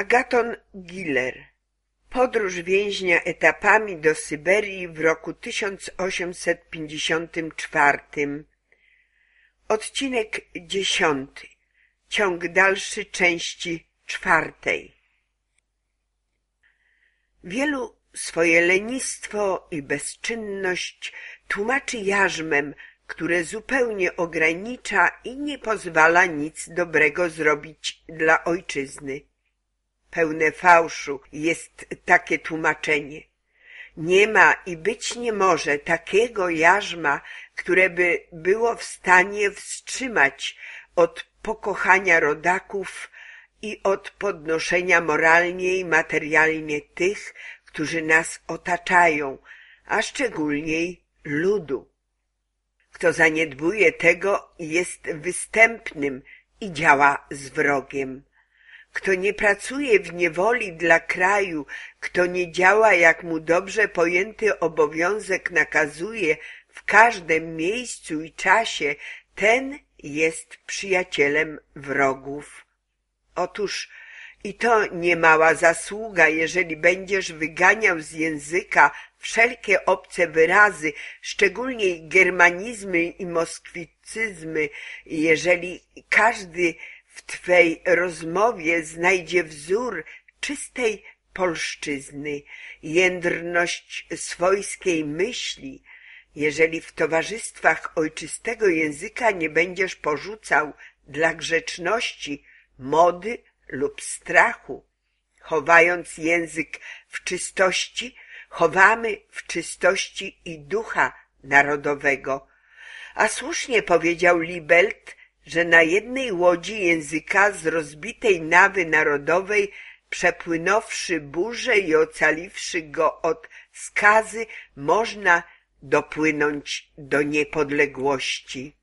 Agaton Giller. Podróż więźnia etapami do Syberii w roku 1854 Odcinek dziesiąty. Ciąg dalszy części czwartej. Wielu swoje lenistwo i bezczynność tłumaczy jarzmem, które zupełnie ogranicza i nie pozwala nic dobrego zrobić dla ojczyzny. Pełne fałszu jest takie tłumaczenie. Nie ma i być nie może takiego jarzma, które by było w stanie wstrzymać od pokochania rodaków i od podnoszenia moralnie i materialnie tych, którzy nas otaczają, a szczególniej ludu. Kto zaniedbuje tego, jest występnym i działa z wrogiem. Kto nie pracuje w niewoli dla kraju, kto nie działa jak mu dobrze pojęty obowiązek nakazuje w każdym miejscu i czasie, ten jest przyjacielem wrogów. Otóż i to niemała zasługa, jeżeli będziesz wyganiał z języka wszelkie obce wyrazy, szczególnie germanizmy i moskwicyzmy, jeżeli każdy w Twej rozmowie znajdzie wzór czystej polszczyzny, jędrność swojskiej myśli, jeżeli w towarzystwach ojczystego języka nie będziesz porzucał dla grzeczności, mody lub strachu. Chowając język w czystości, chowamy w czystości i ducha narodowego. A słusznie powiedział Libelt, że na jednej łodzi języka z rozbitej nawy narodowej przepłynąwszy burzę i ocaliwszy go od skazy, można dopłynąć do niepodległości.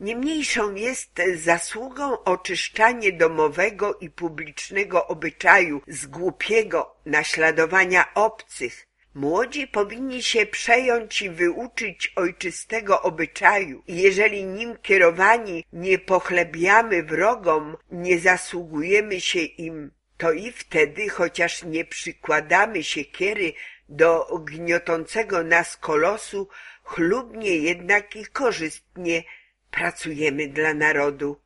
Niemniejszą jest zasługą oczyszczanie domowego i publicznego obyczaju z głupiego naśladowania obcych, Młodzi powinni się przejąć i wyuczyć ojczystego obyczaju i jeżeli nim kierowani nie pochlebiamy wrogom, nie zasługujemy się im, to i wtedy, chociaż nie przykładamy siekiery do gniotącego nas kolosu, chlubnie jednak i korzystnie pracujemy dla narodu.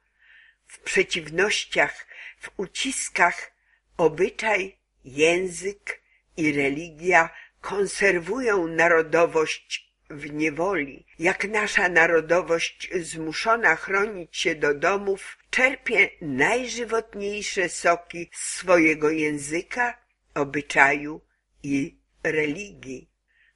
W przeciwnościach, w uciskach obyczaj, język i religia konserwują narodowość w niewoli. Jak nasza narodowość zmuszona chronić się do domów, czerpie najżywotniejsze soki swojego języka, obyczaju i religii.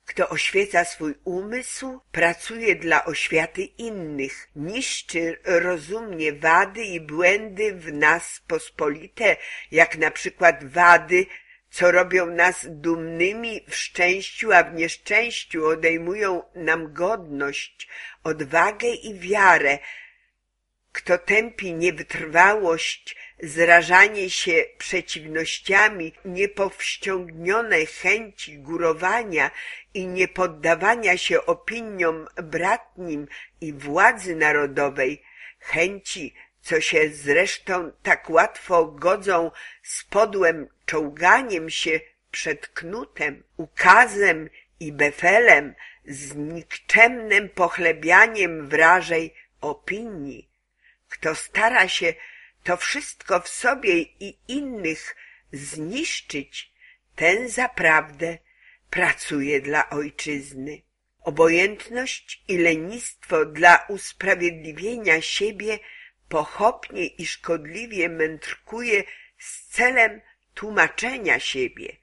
Kto oświeca swój umysł, pracuje dla oświaty innych, niszczy rozumnie wady i błędy w nas pospolite, jak na przykład wady co robią nas dumnymi w szczęściu, a w nieszczęściu odejmują nam godność, odwagę i wiarę. Kto tępi niewytrwałość, zrażanie się przeciwnościami, niepowściągnione chęci górowania i niepoddawania się opiniom bratnim i władzy narodowej, chęci co się zresztą tak łatwo godzą z podłym czołganiem się przed knutem, ukazem i befelem, z nikczemnym pochlebianiem wrażej opinii. Kto stara się to wszystko w sobie i innych zniszczyć, ten zaprawdę pracuje dla ojczyzny. Obojętność i lenistwo dla usprawiedliwienia siebie pochopnie i szkodliwie mędrkuje z celem tłumaczenia siebie.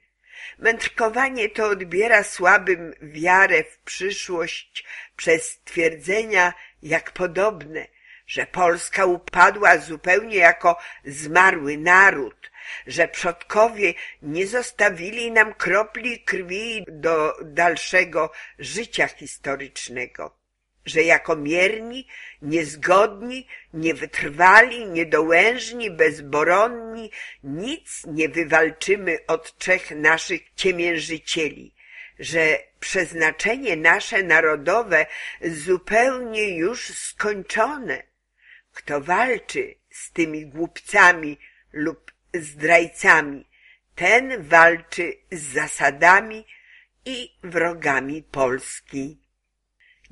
Mędrkowanie to odbiera słabym wiarę w przyszłość przez twierdzenia jak podobne, że Polska upadła zupełnie jako zmarły naród, że przodkowie nie zostawili nam kropli krwi do dalszego życia historycznego że jako mierni, niezgodni, niewytrwali, niedołężni, bezboronni nic nie wywalczymy od trzech naszych ciemiężycieli, że przeznaczenie nasze narodowe zupełnie już skończone. Kto walczy z tymi głupcami lub zdrajcami, ten walczy z zasadami i wrogami Polski.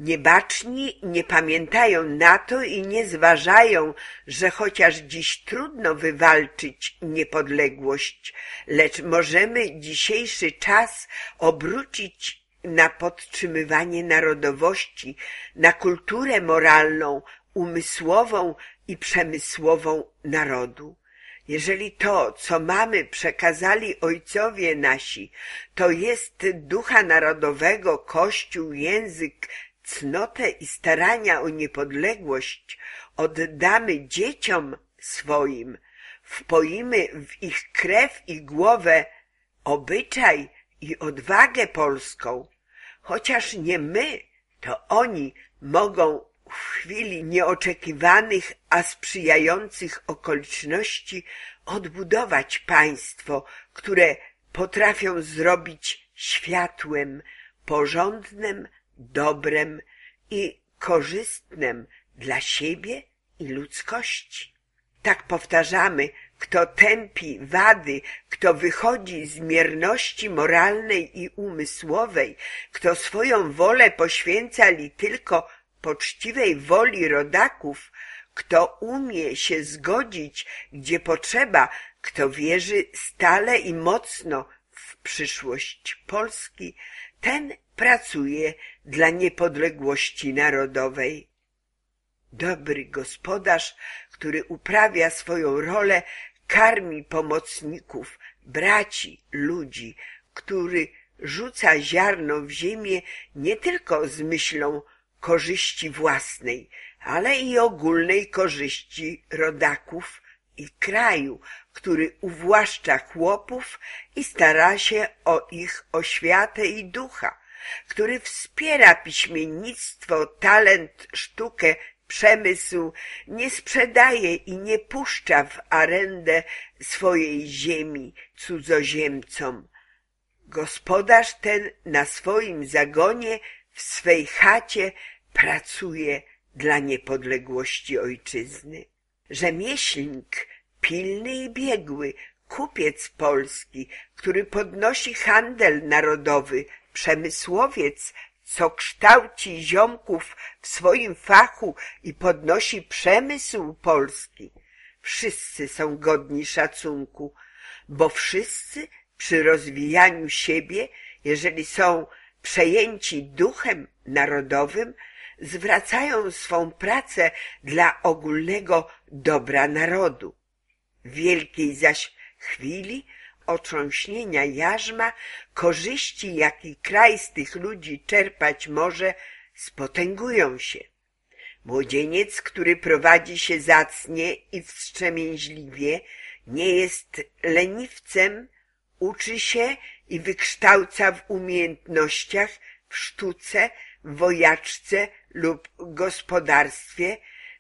Niebaczni nie pamiętają na to i nie zważają, że chociaż dziś trudno wywalczyć niepodległość, lecz możemy dzisiejszy czas obrócić na podtrzymywanie narodowości, na kulturę moralną, umysłową i przemysłową narodu. Jeżeli to, co mamy, przekazali ojcowie nasi, to jest ducha narodowego, kościół, język, cnotę i starania o niepodległość oddamy dzieciom swoim, wpoimy w ich krew i głowę obyczaj i odwagę polską, chociaż nie my, to oni mogą w chwili nieoczekiwanych, a sprzyjających okoliczności odbudować państwo, które potrafią zrobić światłem, porządnym, dobrem i korzystnym dla siebie i ludzkości. Tak powtarzamy, kto tępi wady, kto wychodzi z mierności moralnej i umysłowej, kto swoją wolę poświęca li tylko poczciwej woli rodaków, kto umie się zgodzić, gdzie potrzeba, kto wierzy stale i mocno w przyszłość Polski, ten pracuje dla niepodległości narodowej. Dobry gospodarz, który uprawia swoją rolę, karmi pomocników, braci, ludzi, który rzuca ziarno w ziemię nie tylko z myślą korzyści własnej, ale i ogólnej korzyści rodaków i kraju, który uwłaszcza chłopów i stara się o ich oświatę i ducha, który wspiera piśmiennictwo, talent, sztukę, przemysł, nie sprzedaje i nie puszcza w arendę swojej ziemi cudzoziemcom. Gospodarz ten na swoim zagonie, w swej chacie pracuje dla niepodległości ojczyzny. Rzemieślnik, pilny i biegły, kupiec polski, który podnosi handel narodowy, przemysłowiec, co kształci ziomków w swoim fachu i podnosi przemysł polski. Wszyscy są godni szacunku, bo wszyscy przy rozwijaniu siebie, jeżeli są przejęci duchem narodowym, zwracają swą pracę dla ogólnego dobra narodu. W wielkiej zaś chwili otrząśnienia jarzma, korzyści, jaki kraj z tych ludzi czerpać może, spotęgują się. Młodzieniec, który prowadzi się zacnie i wstrzemięźliwie, nie jest leniwcem, uczy się i wykształca w umiejętnościach, w sztuce, w wojaczce lub gospodarstwie,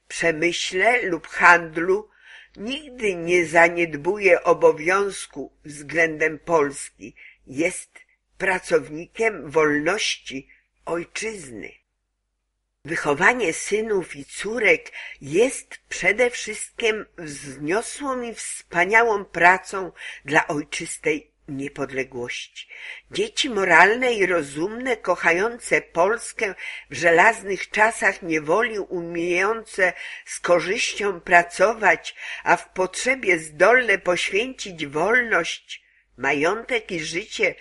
przemyśle lub handlu, nigdy nie zaniedbuje obowiązku względem Polski, jest pracownikiem wolności ojczyzny. Wychowanie synów i córek jest przede wszystkim wzniosłą i wspaniałą pracą dla ojczystej niepodległości. Dzieci moralne i rozumne, kochające Polskę w żelaznych czasach niewoli, umiejące z korzyścią pracować, a w potrzebie zdolne poświęcić wolność, majątek i życie,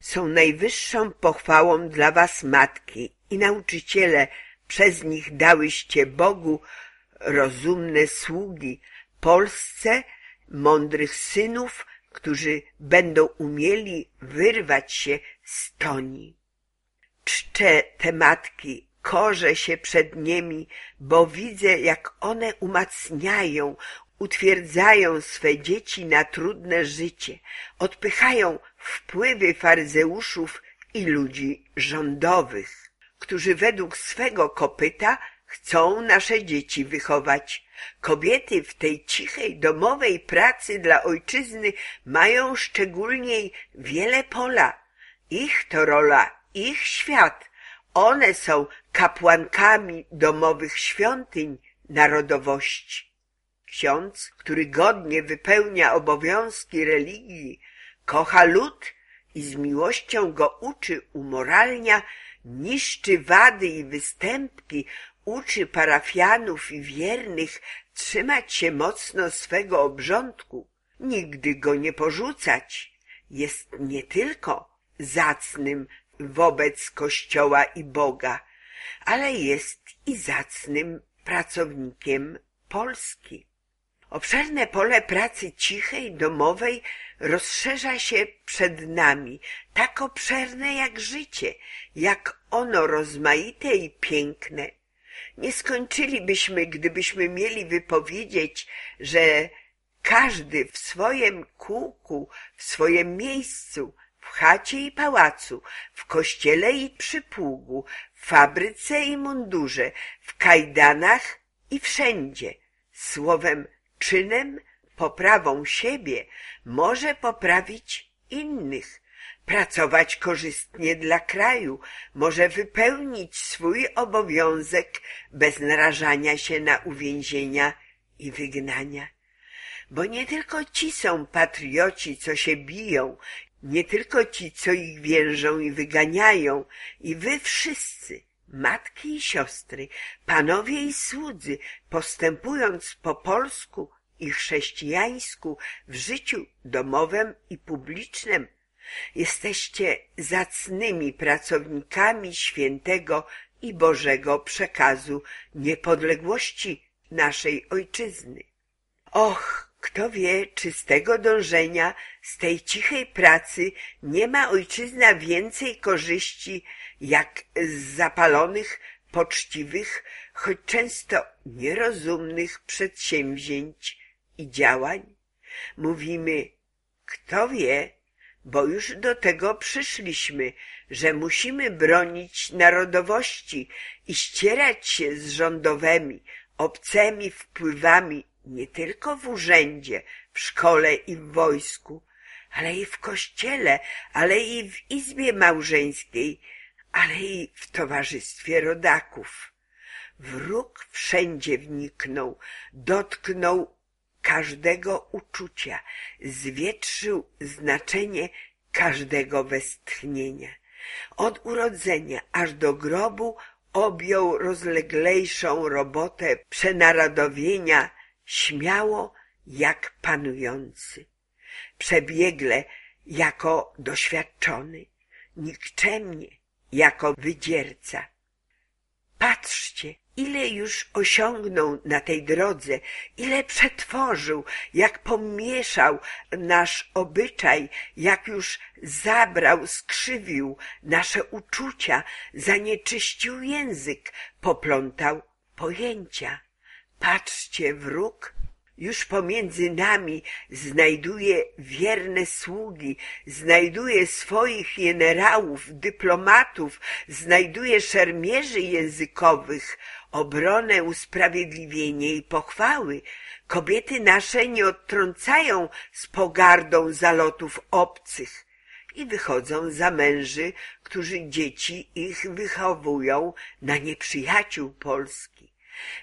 są najwyższą pochwałą dla was matki i nauczyciele, przez nich dałyście Bogu rozumne sługi, Polsce mądrych synów, którzy będą umieli wyrwać się z toni. Czczę te matki, korzę się przed nimi, bo widzę, jak one umacniają, utwierdzają swe dzieci na trudne życie, odpychają wpływy faryzeuszów i ludzi rządowych, którzy według swego kopyta chcą nasze dzieci wychować. Kobiety w tej cichej, domowej pracy dla ojczyzny mają szczególnie wiele pola. Ich to rola, ich świat. One są kapłankami domowych świątyń narodowości. ksiądz, który godnie wypełnia obowiązki religii, kocha lud i z miłością go uczy, umoralnia, niszczy wady i występki, uczy parafianów i wiernych trzymać się mocno swego obrządku, nigdy go nie porzucać. Jest nie tylko zacnym wobec Kościoła i Boga, ale jest i zacnym pracownikiem Polski. Obszerne pole pracy cichej, domowej rozszerza się przed nami, tak obszerne jak życie, jak ono rozmaite i piękne. Nie skończylibyśmy, gdybyśmy mieli wypowiedzieć, że każdy w swoim kółku, w swoim miejscu, w chacie i pałacu, w kościele i przy pługu, w fabryce i mundurze, w kajdanach i wszędzie, słowem czynem, poprawą siebie może poprawić innych, pracować korzystnie dla kraju, może wypełnić swój obowiązek bez narażania się na uwięzienia i wygnania. Bo nie tylko ci są patrioci, co się biją, nie tylko ci, co ich więżą i wyganiają, i wy wszyscy, matki i siostry, panowie i słudzy, postępując po polsku i chrześcijańsku w życiu domowym i publicznym, jesteście zacnymi pracownikami świętego i Bożego przekazu niepodległości naszej ojczyzny. Och, kto wie, czy z tego dążenia, z tej cichej pracy nie ma ojczyzna więcej korzyści, jak z zapalonych, poczciwych, choć często nierozumnych przedsięwzięć i działań? Mówimy, kto wie, bo już do tego przyszliśmy, że musimy bronić narodowości i ścierać się z rządowymi, obcymi wpływami nie tylko w urzędzie, w szkole i w wojsku, ale i w kościele, ale i w izbie małżeńskiej, ale i w towarzystwie rodaków. Wróg wszędzie wniknął, dotknął każdego uczucia, zwietrzył znaczenie każdego westchnienia. Od urodzenia aż do grobu objął rozleglejszą robotę przenarodowienia śmiało jak panujący, przebiegle jako doświadczony, nikczemnie jako wydzierca. Patrzcie, ile już osiągnął na tej drodze, ile przetworzył, jak pomieszał nasz obyczaj, jak już zabrał, skrzywił nasze uczucia, zanieczyścił język, poplątał pojęcia. Patrzcie, wróg już pomiędzy nami znajduje wierne sługi, znajduje swoich generałów, dyplomatów, znajduje szermierzy językowych, obronę, usprawiedliwienie i pochwały. Kobiety nasze nie odtrącają z pogardą zalotów obcych i wychodzą za męży, którzy dzieci ich wychowują na nieprzyjaciół Polski.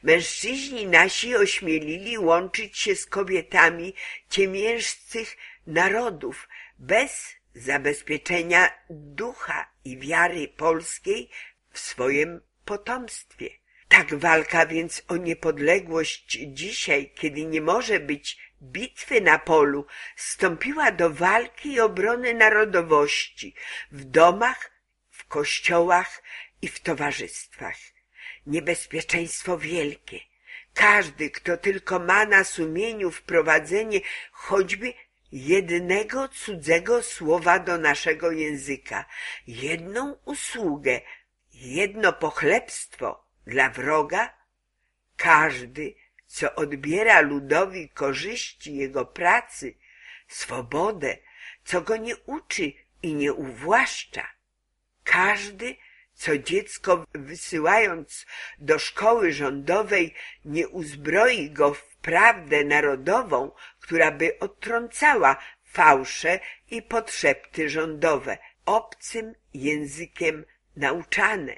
Mężczyźni nasi ośmielili łączyć się z kobietami ciemiężcych narodów bez zabezpieczenia ducha i wiary polskiej w swoim potomstwie. Tak walka więc o niepodległość dzisiaj, kiedy nie może być bitwy na polu, stąpiła do walki i obrony narodowości w domach, w kościołach i w towarzystwach niebezpieczeństwo wielkie. Każdy, kto tylko ma na sumieniu wprowadzenie choćby jednego cudzego słowa do naszego języka, jedną usługę, jedno pochlebstwo dla wroga, każdy, co odbiera ludowi korzyści jego pracy, swobodę, co go nie uczy i nie uwłaszcza, każdy, co dziecko wysyłając do szkoły rządowej nie uzbroi go w prawdę narodową, która by odtrącała fałsze i podszepty rządowe, obcym językiem nauczane.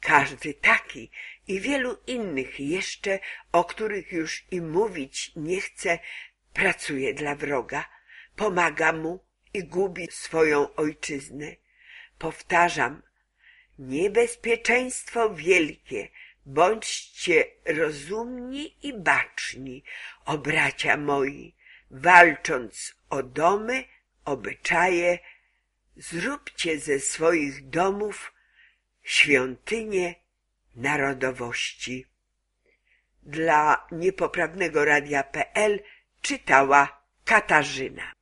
Każdy taki i wielu innych jeszcze, o których już i mówić nie chcę, pracuje dla wroga, pomaga mu i gubi swoją ojczyznę. Powtarzam, niebezpieczeństwo wielkie, bądźcie rozumni i baczni, o bracia moi, walcząc o domy, obyczaje, zróbcie ze swoich domów świątynie narodowości. Dla niepoprawnego radia.pl czytała Katarzyna.